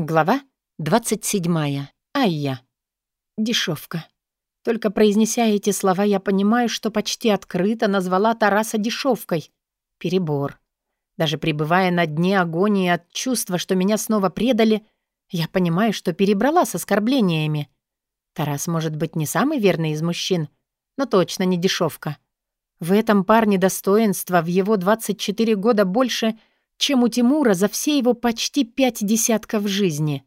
Глава 27. Айя. Дешевка. Только произнеся эти слова, я понимаю, что почти открыто назвала Тараса дешевкой. Перебор. Даже пребывая на дне агонии от чувства, что меня снова предали, я понимаю, что перебрала с оскорблениями. Тарас может быть не самый верный из мужчин, но точно не дешевка. В этом парне достоинства в его 24 года больше, чем у Тимура за все его почти пять десятков жизни.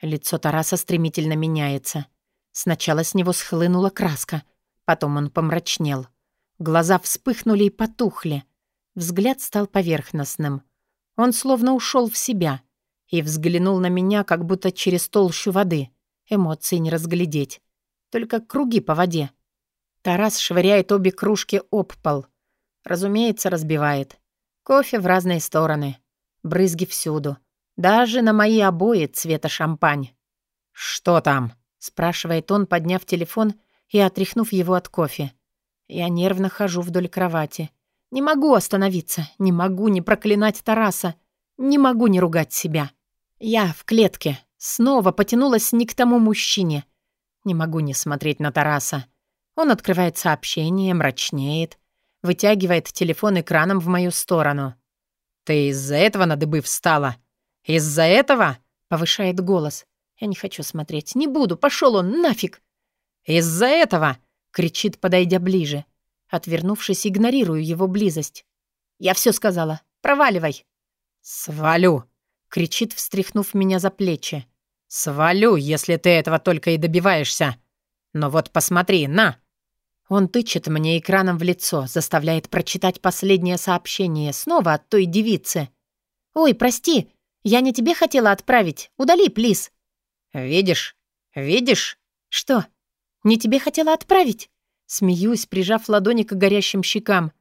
Лицо Тараса стремительно меняется. Сначала с него схлынула краска, потом он помрачнел. Глаза вспыхнули и потухли. Взгляд стал поверхностным. Он словно ушел в себя и взглянул на меня, как будто через толщу воды. Эмоций не разглядеть. Только круги по воде. Тарас швыряет обе кружки об пол. Разумеется, разбивает. Кофе в разные стороны. Брызги всюду. Даже на мои обои цвета шампань. «Что там?» — спрашивает он, подняв телефон и отряхнув его от кофе. Я нервно хожу вдоль кровати. Не могу остановиться, не могу не проклинать Тараса, не могу не ругать себя. Я в клетке, снова потянулась не к тому мужчине. Не могу не смотреть на Тараса. Он открывает сообщение, мрачнеет, вытягивает телефон экраном в мою сторону. «Ты из-за этого на дыбы встала? Из-за этого?» — повышает голос. «Я не хочу смотреть. Не буду. Пошел он нафиг!» «Из-за этого!» — кричит, подойдя ближе. Отвернувшись, игнорирую его близость. «Я все сказала. Проваливай!» «Свалю!» — кричит, встряхнув меня за плечи. «Свалю, если ты этого только и добиваешься. Но вот посмотри, на!» Он тычет мне экраном в лицо, заставляет прочитать последнее сообщение снова от той девицы. «Ой, прости, я не тебе хотела отправить. Удали, плиз». «Видишь? Видишь?» «Что? Не тебе хотела отправить?» Смеюсь, прижав ладони к горящим щекам.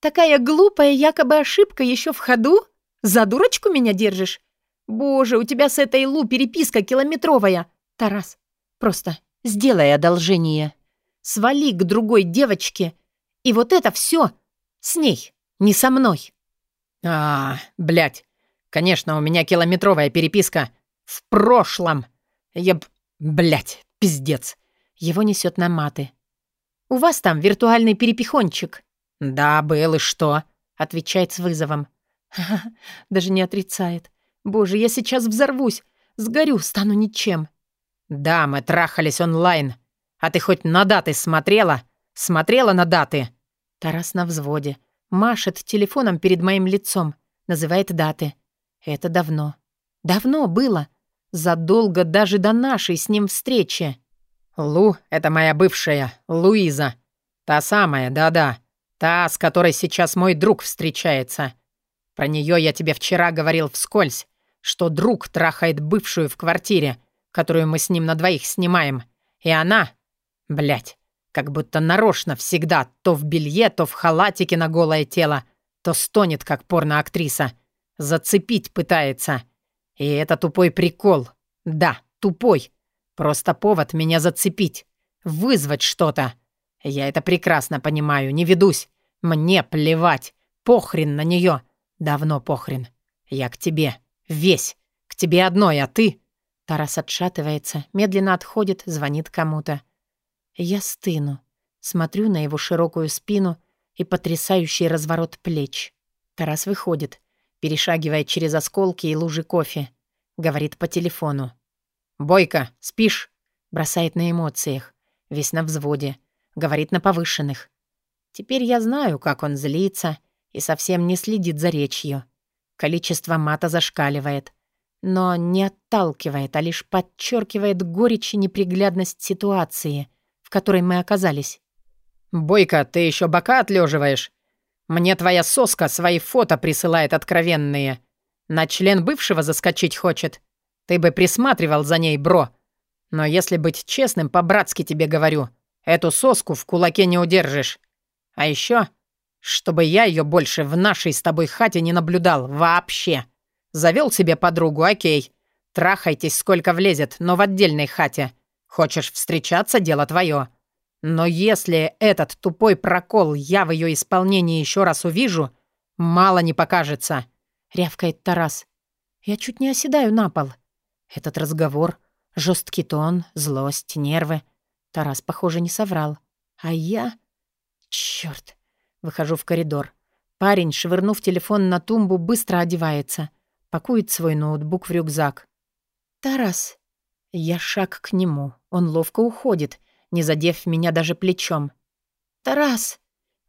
«Такая глупая якобы ошибка еще в ходу? За дурочку меня держишь? Боже, у тебя с этой Лу переписка километровая. Тарас, просто сделай одолжение». Свали к другой девочке. И вот это все с ней, не со мной. А, блядь. Конечно, у меня километровая переписка. В прошлом. Я б... Блядь, пиздец. Его несет на маты. У вас там виртуальный перепихончик. Да, был, и что? Отвечает с вызовом. Даже не отрицает. Боже, я сейчас взорвусь. Сгорю, стану ничем. Да, мы трахались онлайн. А ты хоть на даты смотрела? Смотрела на даты?» Тарас на взводе. Машет телефоном перед моим лицом. Называет даты. Это давно. Давно было. Задолго даже до нашей с ним встречи. «Лу — это моя бывшая, Луиза. Та самая, да-да. Та, с которой сейчас мой друг встречается. Про нее я тебе вчера говорил вскользь, что друг трахает бывшую в квартире, которую мы с ним на двоих снимаем. И она Блять, как будто нарочно всегда то в белье, то в халатике на голое тело, то стонет, как порноактриса. Зацепить пытается. И это тупой прикол. Да, тупой. Просто повод меня зацепить. Вызвать что-то. Я это прекрасно понимаю, не ведусь. Мне плевать. Похрен на нее. Давно похрен. Я к тебе. Весь. К тебе одной, а ты... Тарас отшатывается, медленно отходит, звонит кому-то. Я стыну, смотрю на его широкую спину и потрясающий разворот плеч. Тарас выходит, перешагивая через осколки и лужи кофе. Говорит по телефону. «Бойко, спишь?» Бросает на эмоциях. Весь на взводе. Говорит на повышенных. Теперь я знаю, как он злится и совсем не следит за речью. Количество мата зашкаливает. Но не отталкивает, а лишь подчеркивает горечь и неприглядность ситуации — в которой мы оказались. «Бойко, ты еще бока отлеживаешь? Мне твоя соска свои фото присылает откровенные. На член бывшего заскочить хочет. Ты бы присматривал за ней, бро. Но если быть честным, по-братски тебе говорю, эту соску в кулаке не удержишь. А еще, чтобы я ее больше в нашей с тобой хате не наблюдал вообще. Завел себе подругу, окей. Трахайтесь, сколько влезет, но в отдельной хате. Хочешь встречаться — дело твое. Но если этот тупой прокол я в ее исполнении еще раз увижу, мало не покажется», — рявкает Тарас. Я чуть не оседаю на пол. Этот разговор, жесткий тон, злость, нервы. Тарас, похоже, не соврал. А я... Чёрт. Выхожу в коридор. Парень, швырнув телефон на тумбу, быстро одевается. Пакует свой ноутбук в рюкзак. «Тарас». Я шаг к нему. Он ловко уходит, не задев меня даже плечом. «Тарас!»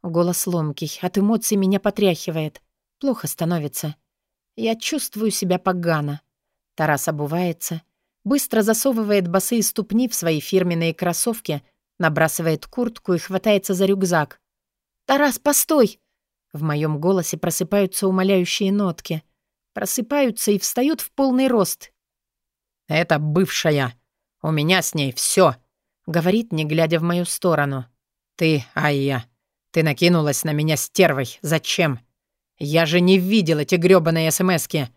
Голос ломкий, от эмоций меня потряхивает. Плохо становится. Я чувствую себя погано. Тарас обувается, быстро засовывает босые ступни в свои фирменные кроссовки, набрасывает куртку и хватается за рюкзак. «Тарас, постой!» В моем голосе просыпаются умоляющие нотки. Просыпаются и встают в полный рост. «Это бывшая. У меня с ней все, говорит, не глядя в мою сторону. «Ты, Айя, ты накинулась на меня стервой. Зачем? Я же не видел эти грёбаные СМСки.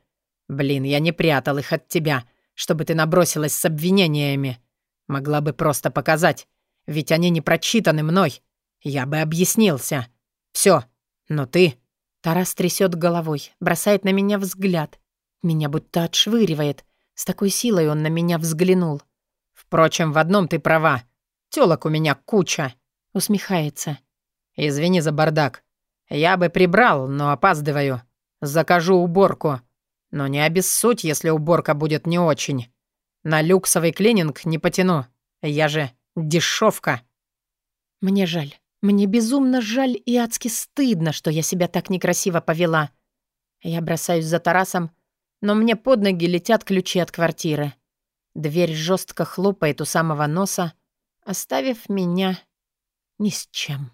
Блин, я не прятал их от тебя, чтобы ты набросилась с обвинениями. Могла бы просто показать, ведь они не прочитаны мной. Я бы объяснился. Все. Но ты...» Тарас трясет головой, бросает на меня взгляд. Меня будто отшвыривает. С такой силой он на меня взглянул. «Впрочем, в одном ты права. Тёлок у меня куча». Усмехается. «Извини за бардак. Я бы прибрал, но опаздываю. Закажу уборку. Но не обессудь, если уборка будет не очень. На люксовый клининг не потяну. Я же дешевка. Мне жаль. Мне безумно жаль и адски стыдно, что я себя так некрасиво повела. Я бросаюсь за Тарасом, но мне под ноги летят ключи от квартиры. Дверь жестко хлопает у самого носа, оставив меня ни с чем.